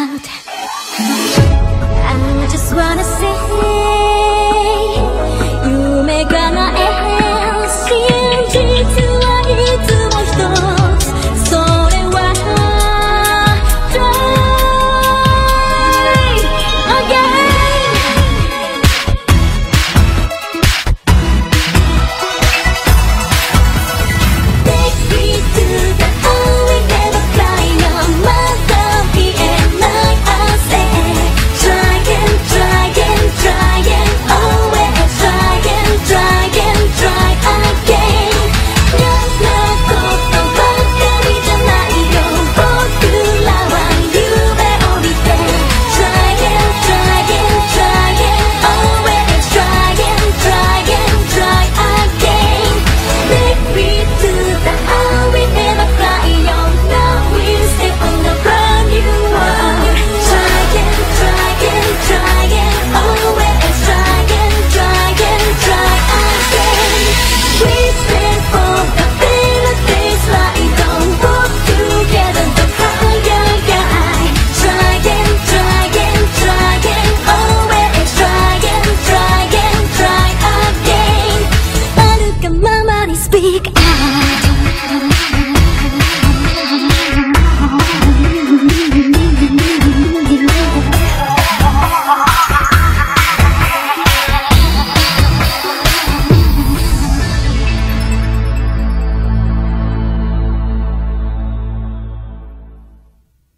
out